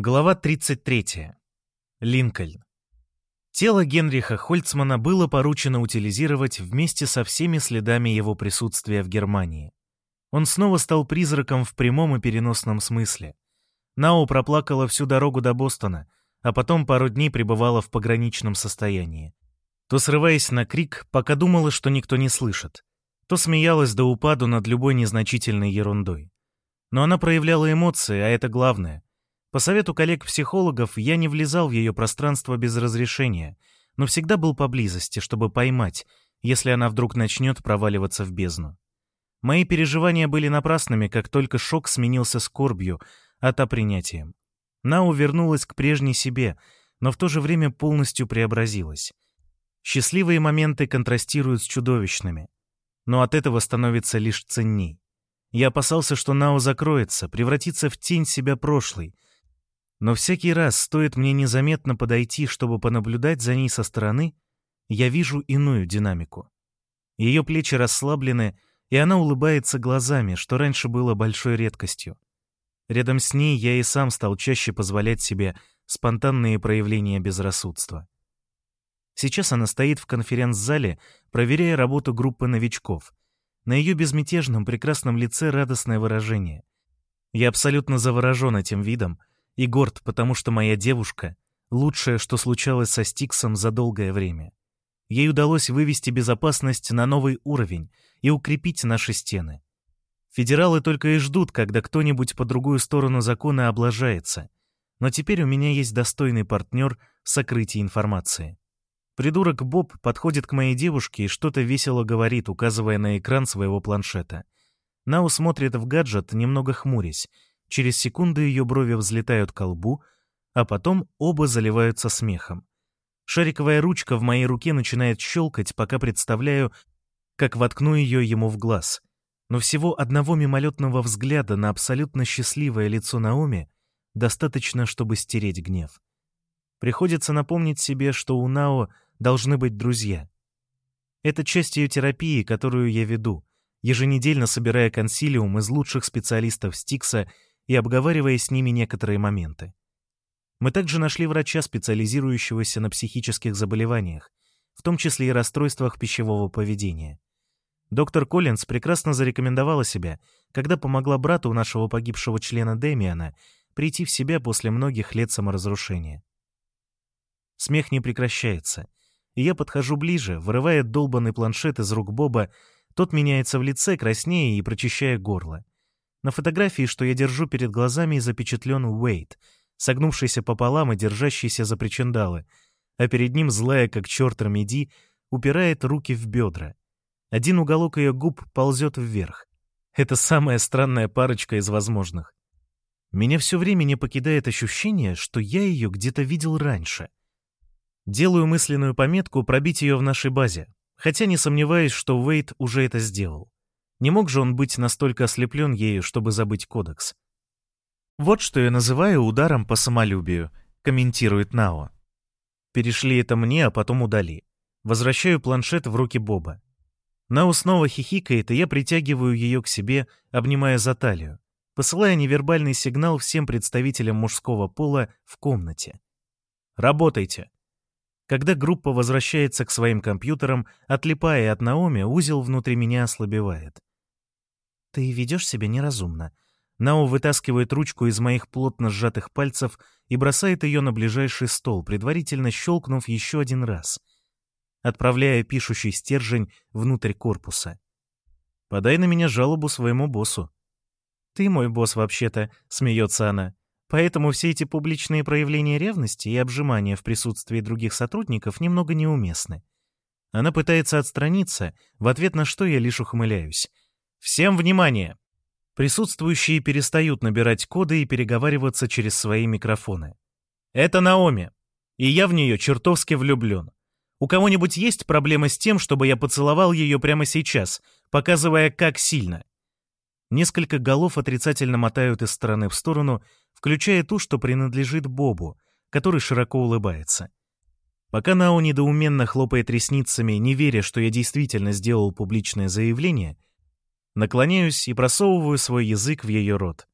Глава 33. Линкольн. Тело Генриха Хольцмана было поручено утилизировать вместе со всеми следами его присутствия в Германии. Он снова стал призраком в прямом и переносном смысле. Нау проплакала всю дорогу до Бостона, а потом пару дней пребывала в пограничном состоянии. То срываясь на крик, пока думала, что никто не слышит, то смеялась до упаду над любой незначительной ерундой. Но она проявляла эмоции, а это главное. По совету коллег-психологов я не влезал в ее пространство без разрешения, но всегда был поблизости, чтобы поймать, если она вдруг начнет проваливаться в бездну. Мои переживания были напрасными, как только шок сменился скорбью, а та принятием. Нау вернулась к прежней себе, но в то же время полностью преобразилась. Счастливые моменты контрастируют с чудовищными, но от этого становится лишь ценней. Я опасался, что Нао закроется, превратится в тень себя прошлой. Но всякий раз, стоит мне незаметно подойти, чтобы понаблюдать за ней со стороны, я вижу иную динамику. Ее плечи расслаблены, и она улыбается глазами, что раньше было большой редкостью. Рядом с ней я и сам стал чаще позволять себе спонтанные проявления безрассудства. Сейчас она стоит в конференц-зале, проверяя работу группы новичков, на ее безмятежном, прекрасном лице радостное выражение. Я абсолютно заворожен этим видом и горд, потому что моя девушка — лучшее, что случалось со Стиксом за долгое время. Ей удалось вывести безопасность на новый уровень и укрепить наши стены. Федералы только и ждут, когда кто-нибудь по другую сторону закона облажается. Но теперь у меня есть достойный партнер в сокрытии информации. Придурок Боб подходит к моей девушке и что-то весело говорит, указывая на экран своего планшета. Нау смотрит в гаджет, немного хмурясь. Через секунду ее брови взлетают к лбу, а потом оба заливаются смехом. Шариковая ручка в моей руке начинает щелкать, пока представляю, как воткну ее ему в глаз. Но всего одного мимолетного взгляда на абсолютно счастливое лицо Наоми достаточно, чтобы стереть гнев. Приходится напомнить себе, что у Нао должны быть друзья. Это часть ее терапии, которую я веду, еженедельно собирая консилиум из лучших специалистов Стикса и обговаривая с ними некоторые моменты. Мы также нашли врача, специализирующегося на психических заболеваниях, в том числе и расстройствах пищевого поведения. Доктор Коллинз прекрасно зарекомендовала себя, когда помогла брату нашего погибшего члена Дэмиана прийти в себя после многих лет саморазрушения. Смех не прекращается, и я подхожу ближе, вырывая долбанный планшет из рук Боба, тот меняется в лице, краснее и прочищая горло. На фотографии, что я держу перед глазами, запечатлен Уэйт, согнувшийся пополам и держащийся за причиндалы, а перед ним злая, как черт Рамеди, упирает руки в бедра. Один уголок ее губ ползет вверх. Это самая странная парочка из возможных. Меня все время не покидает ощущение, что я ее где-то видел раньше — Делаю мысленную пометку пробить ее в нашей базе, хотя не сомневаюсь, что Уэйт уже это сделал. Не мог же он быть настолько ослеплен ею, чтобы забыть кодекс. «Вот что я называю ударом по самолюбию», — комментирует Нао. «Перешли это мне, а потом удали. Возвращаю планшет в руки Боба. Нао снова хихикает, и я притягиваю ее к себе, обнимая за талию, посылая невербальный сигнал всем представителям мужского пола в комнате. «Работайте!» Когда группа возвращается к своим компьютерам, отлипая от Наоми, узел внутри меня ослабевает. «Ты ведешь себя неразумно». Нао вытаскивает ручку из моих плотно сжатых пальцев и бросает ее на ближайший стол, предварительно щелкнув еще один раз, отправляя пишущий стержень внутрь корпуса. «Подай на меня жалобу своему боссу». «Ты мой босс, вообще-то», — смеется она. Поэтому все эти публичные проявления ревности и обжимания в присутствии других сотрудников немного неуместны. Она пытается отстраниться, в ответ на что я лишь ухмыляюсь. «Всем внимание!» Присутствующие перестают набирать коды и переговариваться через свои микрофоны. «Это Наоми, и я в нее чертовски влюблен. У кого-нибудь есть проблемы с тем, чтобы я поцеловал ее прямо сейчас, показывая, как сильно?» Несколько голов отрицательно мотают из стороны в сторону, включая ту, что принадлежит Бобу, который широко улыбается. Пока Нао недоуменно хлопает ресницами, не веря, что я действительно сделал публичное заявление, наклоняюсь и просовываю свой язык в ее рот.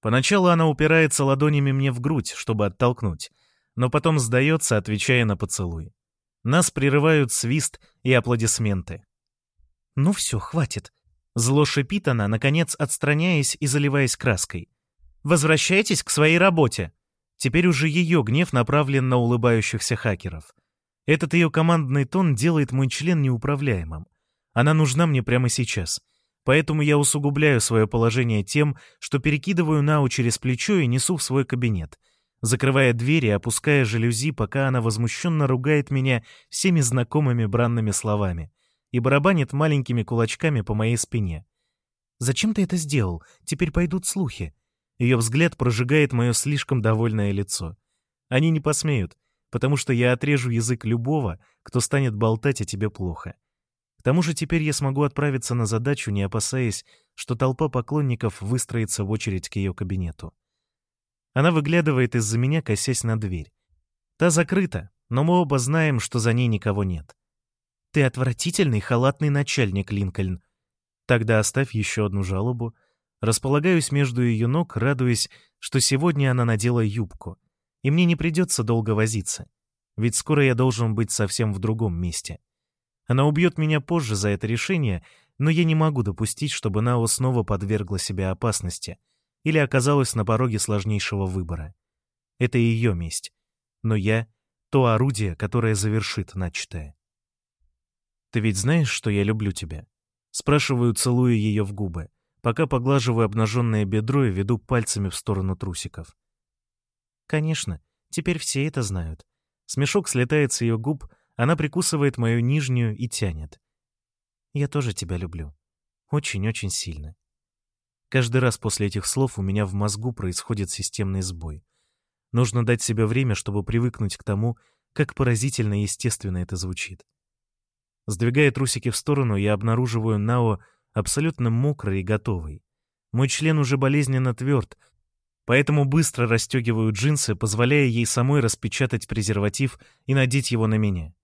Поначалу она упирается ладонями мне в грудь, чтобы оттолкнуть, но потом сдается, отвечая на поцелуй. Нас прерывают свист и аплодисменты. «Ну все, хватит». Зло шипит она, наконец отстраняясь и заливаясь краской. «Возвращайтесь к своей работе». Теперь уже ее гнев направлен на улыбающихся хакеров. Этот ее командный тон делает мой член неуправляемым. Она нужна мне прямо сейчас. Поэтому я усугубляю свое положение тем, что перекидываю Нау через плечо и несу в свой кабинет, закрывая дверь и опуская жалюзи, пока она возмущенно ругает меня всеми знакомыми бранными словами и барабанит маленькими кулачками по моей спине. «Зачем ты это сделал? Теперь пойдут слухи». Ее взгляд прожигает мое слишком довольное лицо. Они не посмеют, потому что я отрежу язык любого, кто станет болтать о тебе плохо. К тому же теперь я смогу отправиться на задачу, не опасаясь, что толпа поклонников выстроится в очередь к ее кабинету. Она выглядывает из-за меня, косясь на дверь. Та закрыта, но мы оба знаем, что за ней никого нет. Ты отвратительный халатный начальник, Линкольн. Тогда оставь еще одну жалобу. Располагаюсь между ее ног, радуясь, что сегодня она надела юбку. И мне не придется долго возиться. Ведь скоро я должен быть совсем в другом месте. Она убьет меня позже за это решение, но я не могу допустить, чтобы Нао снова подвергла себя опасности — или оказалась на пороге сложнейшего выбора. Это ее месть. Но я — то орудие, которое завершит начатое. «Ты ведь знаешь, что я люблю тебя?» Спрашиваю, целуя ее в губы, пока поглаживаю обнаженное бедро и веду пальцами в сторону трусиков. «Конечно, теперь все это знают». Смешок слетает с ее губ, она прикусывает мою нижнюю и тянет. «Я тоже тебя люблю. Очень-очень сильно». Каждый раз после этих слов у меня в мозгу происходит системный сбой. Нужно дать себе время, чтобы привыкнуть к тому, как поразительно естественно это звучит. Сдвигая трусики в сторону, я обнаруживаю Нао абсолютно мокрой и готовой. Мой член уже болезненно тверд, поэтому быстро расстегиваю джинсы, позволяя ей самой распечатать презерватив и надеть его на меня.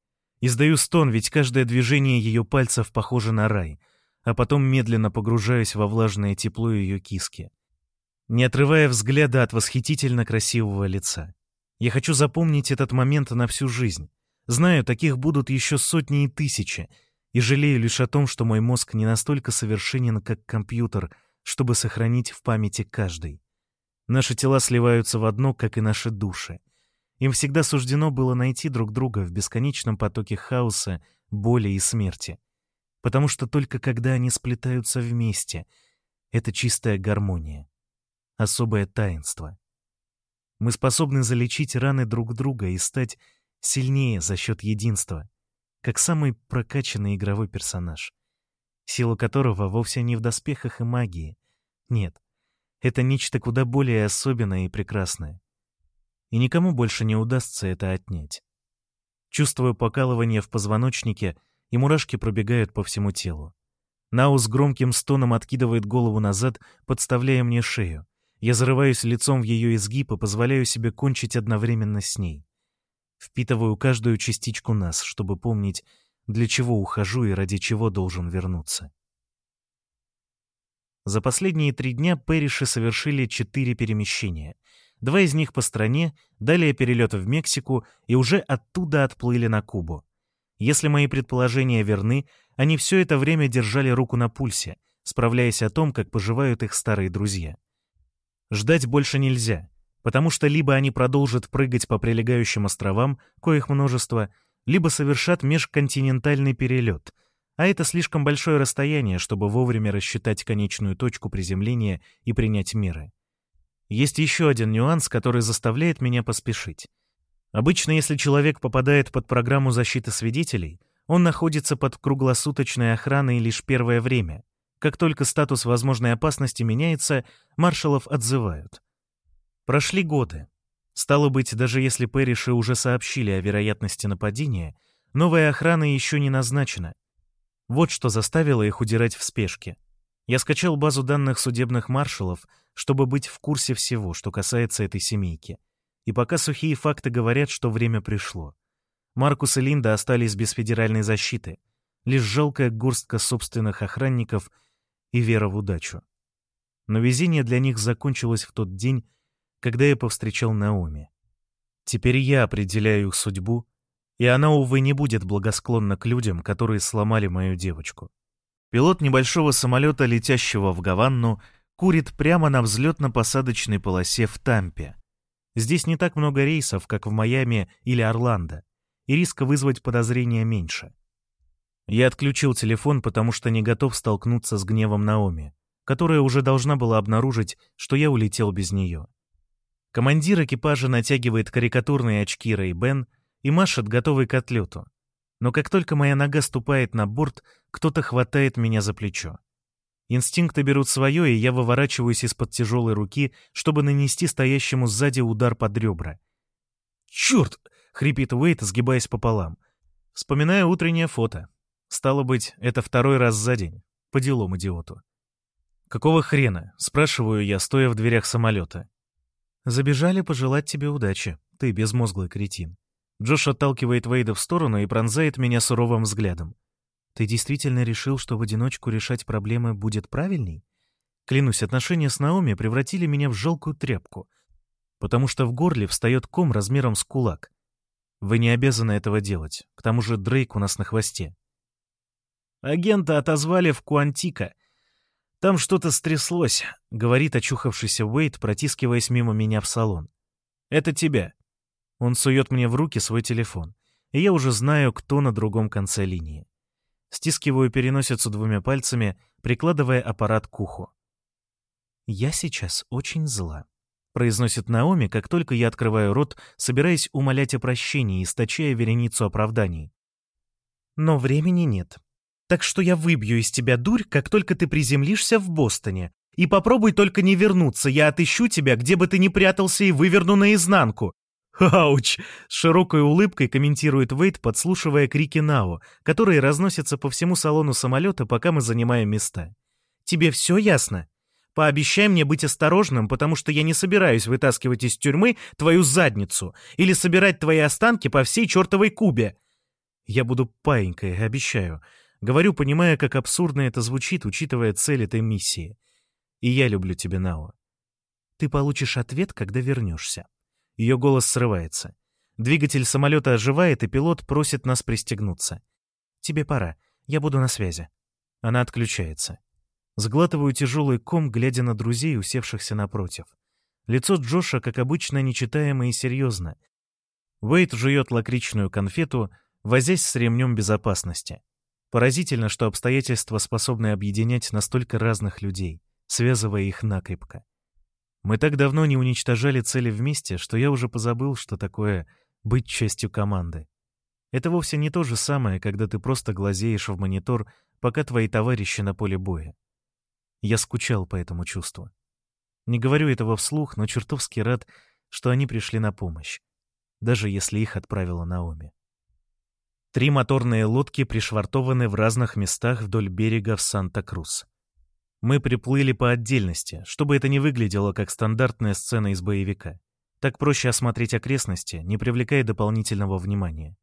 Издаю стон, ведь каждое движение ее пальцев похоже на рай — а потом медленно погружаюсь во влажное тепло ее киски, не отрывая взгляда от восхитительно красивого лица. Я хочу запомнить этот момент на всю жизнь. Знаю, таких будут еще сотни и тысячи, и жалею лишь о том, что мой мозг не настолько совершенен, как компьютер, чтобы сохранить в памяти каждый. Наши тела сливаются в одно, как и наши души. Им всегда суждено было найти друг друга в бесконечном потоке хаоса, боли и смерти потому что только когда они сплетаются вместе, это чистая гармония, особое таинство. Мы способны залечить раны друг друга и стать сильнее за счет единства, как самый прокачанный игровой персонаж, сила которого вовсе не в доспехах и магии. Нет, это нечто куда более особенное и прекрасное. И никому больше не удастся это отнять. Чувствую покалывание в позвоночнике — и мурашки пробегают по всему телу. Нау с громким стоном откидывает голову назад, подставляя мне шею. Я зарываюсь лицом в ее изгиб и позволяю себе кончить одновременно с ней. Впитываю каждую частичку нас, чтобы помнить, для чего ухожу и ради чего должен вернуться. За последние три дня Пэриши совершили четыре перемещения. Два из них по стране, далее перелет в Мексику и уже оттуда отплыли на Кубу. Если мои предположения верны, они все это время держали руку на пульсе, справляясь о том, как поживают их старые друзья. Ждать больше нельзя, потому что либо они продолжат прыгать по прилегающим островам, коих множество, либо совершат межконтинентальный перелет, а это слишком большое расстояние, чтобы вовремя рассчитать конечную точку приземления и принять меры. Есть еще один нюанс, который заставляет меня поспешить. Обычно, если человек попадает под программу защиты свидетелей, он находится под круглосуточной охраной лишь первое время. Как только статус возможной опасности меняется, маршалов отзывают. Прошли годы. Стало быть, даже если Пэриши уже сообщили о вероятности нападения, новая охрана еще не назначена. Вот что заставило их удирать в спешке. Я скачал базу данных судебных маршалов, чтобы быть в курсе всего, что касается этой семейки. И пока сухие факты говорят, что время пришло. Маркус и Линда остались без федеральной защиты. Лишь жалкая горстка собственных охранников и вера в удачу. Но везение для них закончилось в тот день, когда я повстречал Наоми. Теперь я определяю их судьбу, и она, увы, не будет благосклонна к людям, которые сломали мою девочку. Пилот небольшого самолета, летящего в Гаванну, курит прямо на взлетно-посадочной полосе в Тампе. Здесь не так много рейсов, как в Майами или Орландо, и риска вызвать подозрения меньше. Я отключил телефон, потому что не готов столкнуться с гневом Наоми, которая уже должна была обнаружить, что я улетел без нее. Командир экипажа натягивает карикатурные очки Рэй Бен и машет, готовый к отлету. Но как только моя нога ступает на борт, кто-то хватает меня за плечо. Инстинкты берут свое, и я выворачиваюсь из-под тяжелой руки, чтобы нанести стоящему сзади удар под ребра. «Черт!» — хрипит Уэйт, сгибаясь пополам. Вспоминаю утреннее фото. Стало быть, это второй раз за день. По делам идиоту. «Какого хрена?» — спрашиваю я, стоя в дверях самолета. «Забежали пожелать тебе удачи, ты безмозглый кретин». Джош отталкивает Вейда в сторону и пронзает меня суровым взглядом. «Ты действительно решил, что в одиночку решать проблемы будет правильней?» Клянусь, отношения с Наоми превратили меня в жалкую тряпку, потому что в горле встает ком размером с кулак. Вы не обязаны этого делать, к тому же Дрейк у нас на хвосте. Агента отозвали в Куантика. Там что-то стряслось, говорит очухавшийся Уэйт, протискиваясь мимо меня в салон. Это тебя. Он сует мне в руки свой телефон, и я уже знаю, кто на другом конце линии. Стискиваю переносицу двумя пальцами, прикладывая аппарат к уху. «Я сейчас очень зла», — произносит Наоми, как только я открываю рот, собираясь умолять о прощении, источая вереницу оправданий. «Но времени нет. Так что я выбью из тебя дурь, как только ты приземлишься в Бостоне. И попробуй только не вернуться, я отыщу тебя, где бы ты ни прятался, и выверну наизнанку. «Ауч!» — с широкой улыбкой комментирует Вейт, подслушивая крики Нао, которые разносятся по всему салону самолета, пока мы занимаем места. «Тебе все ясно? Пообещай мне быть осторожным, потому что я не собираюсь вытаскивать из тюрьмы твою задницу или собирать твои останки по всей чертовой Кубе». «Я буду паинькой, обещаю». Говорю, понимая, как абсурдно это звучит, учитывая цель этой миссии. И я люблю тебя, Нао. Ты получишь ответ, когда вернешься. Ее голос срывается. Двигатель самолета оживает, и пилот просит нас пристегнуться. «Тебе пора. Я буду на связи». Она отключается. Сглатываю тяжелый ком, глядя на друзей, усевшихся напротив. Лицо Джоша, как обычно, нечитаемо и серьезно. Уэйт жует лакричную конфету, возясь с ремнем безопасности. Поразительно, что обстоятельства способны объединять настолько разных людей, связывая их накрепко. Мы так давно не уничтожали цели вместе, что я уже позабыл, что такое быть частью команды. Это вовсе не то же самое, когда ты просто глазеешь в монитор, пока твои товарищи на поле боя. Я скучал по этому чувству. Не говорю этого вслух, но чертовски рад, что они пришли на помощь, даже если их отправила Наоми. Три моторные лодки пришвартованы в разных местах вдоль берега в Санта-Крус. Мы приплыли по отдельности, чтобы это не выглядело как стандартная сцена из боевика. Так проще осмотреть окрестности, не привлекая дополнительного внимания.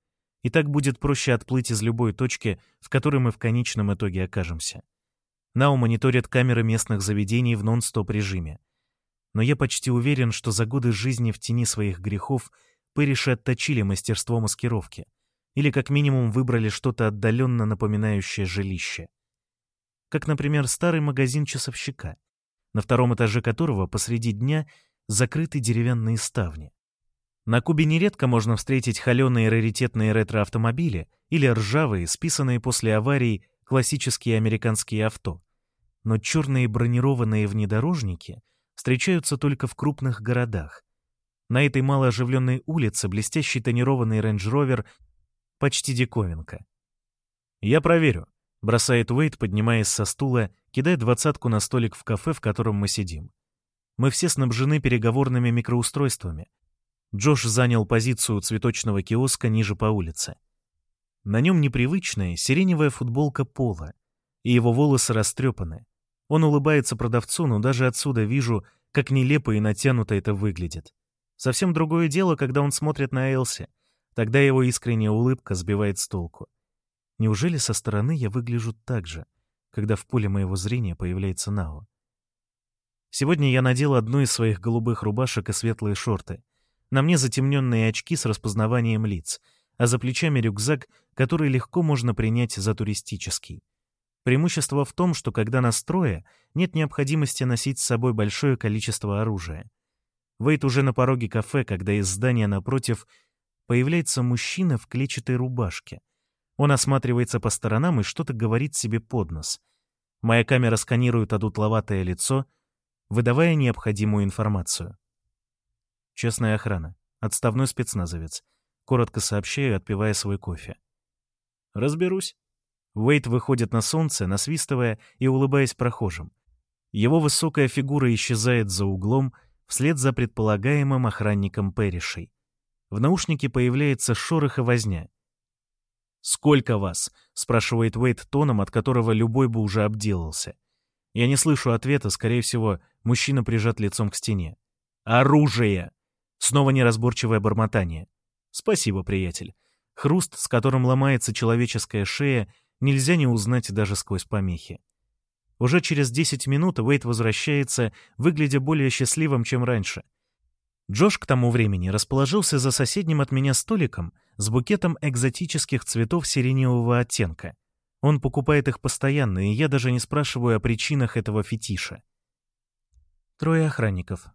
И так будет проще отплыть из любой точки, в которой мы в конечном итоге окажемся. Нау мониторят камеры местных заведений в нон-стоп режиме. Но я почти уверен, что за годы жизни в тени своих грехов Пэриши отточили мастерство маскировки. Или как минимум выбрали что-то отдаленно напоминающее жилище как, например, старый магазин часовщика, на втором этаже которого посреди дня закрыты деревянные ставни. На Кубе нередко можно встретить холеные раритетные ретро-автомобили или ржавые, списанные после аварий классические американские авто. Но черные бронированные внедорожники встречаются только в крупных городах. На этой малооживленной улице блестящий тонированный рейндж-ровер почти диковинка. «Я проверю», Бросает Уэйт, поднимаясь со стула, кидает двадцатку на столик в кафе, в котором мы сидим. Мы все снабжены переговорными микроустройствами. Джош занял позицию цветочного киоска ниже по улице. На нем непривычная сиреневая футболка пола, и его волосы растрепаны. Он улыбается продавцу, но даже отсюда вижу, как нелепо и натянуто это выглядит. Совсем другое дело, когда он смотрит на Элси. Тогда его искренняя улыбка сбивает с толку. Неужели со стороны я выгляжу так же, когда в поле моего зрения появляется Нао? Сегодня я надел одну из своих голубых рубашек и светлые шорты. На мне затемненные очки с распознаванием лиц, а за плечами рюкзак, который легко можно принять за туристический. Преимущество в том, что когда нас трое, нет необходимости носить с собой большое количество оружия. Вейт уже на пороге кафе, когда из здания напротив появляется мужчина в клетчатой рубашке. Он осматривается по сторонам и что-то говорит себе под нос. Моя камера сканирует одутловатое лицо, выдавая необходимую информацию. Честная охрана. Отставной спецназовец. Коротко сообщаю, отпивая свой кофе. Разберусь. Уэйт выходит на солнце, насвистывая и улыбаясь прохожим. Его высокая фигура исчезает за углом, вслед за предполагаемым охранником Перришей. В наушнике появляется шорох и возня. «Сколько вас?» — спрашивает Уэйт тоном, от которого любой бы уже обделался. Я не слышу ответа, скорее всего, мужчина прижат лицом к стене. «Оружие!» Снова неразборчивое бормотание. «Спасибо, приятель». Хруст, с которым ломается человеческая шея, нельзя не узнать даже сквозь помехи. Уже через 10 минут Уэйт возвращается, выглядя более счастливым, чем раньше. Джош к тому времени расположился за соседним от меня столиком с букетом экзотических цветов сиреневого оттенка. Он покупает их постоянно, и я даже не спрашиваю о причинах этого фетиша. Трое охранников.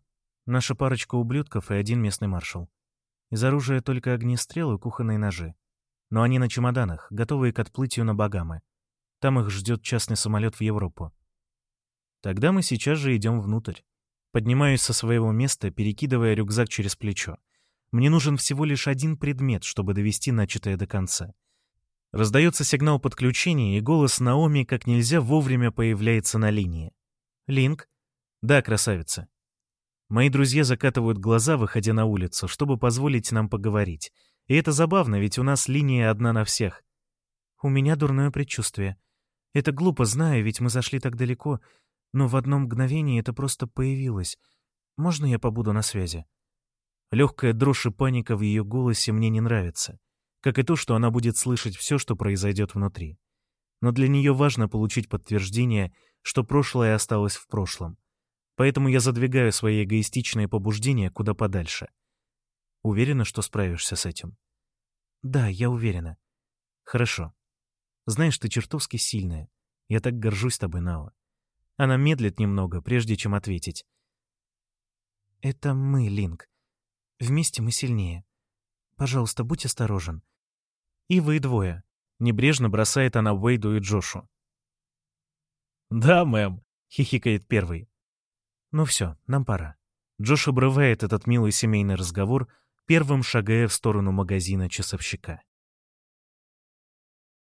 Наша парочка ублюдков и один местный маршал. Из оружия только огнестрел и кухонные ножи. Но они на чемоданах, готовые к отплытию на Багамы. Там их ждет частный самолет в Европу. Тогда мы сейчас же идем внутрь. Поднимаюсь со своего места, перекидывая рюкзак через плечо. Мне нужен всего лишь один предмет, чтобы довести начатое до конца. Раздается сигнал подключения, и голос Наоми как нельзя вовремя появляется на линии. «Линк?» «Да, красавица». Мои друзья закатывают глаза, выходя на улицу, чтобы позволить нам поговорить. И это забавно, ведь у нас линия одна на всех. У меня дурное предчувствие. Это глупо, знаю, ведь мы зашли так далеко, но в одно мгновение это просто появилось. Можно я побуду на связи? Легкая дрожь и паника в ее голосе мне не нравится, как и то, что она будет слышать все, что произойдет внутри. Но для нее важно получить подтверждение, что прошлое осталось в прошлом. Поэтому я задвигаю свои эгоистичные побуждения куда подальше. Уверена, что справишься с этим? Да, я уверена. Хорошо. Знаешь, ты чертовски сильная. Я так горжусь тобой, Нао. Она медлит немного, прежде чем ответить. «Это мы, Линк. Вместе мы сильнее. Пожалуйста, будь осторожен. И вы двое». Небрежно бросает она Уэйду и Джошу. «Да, мэм», — хихикает первый. «Ну все, нам пора». Джош обрывает этот милый семейный разговор, первым шагая в сторону магазина часовщика.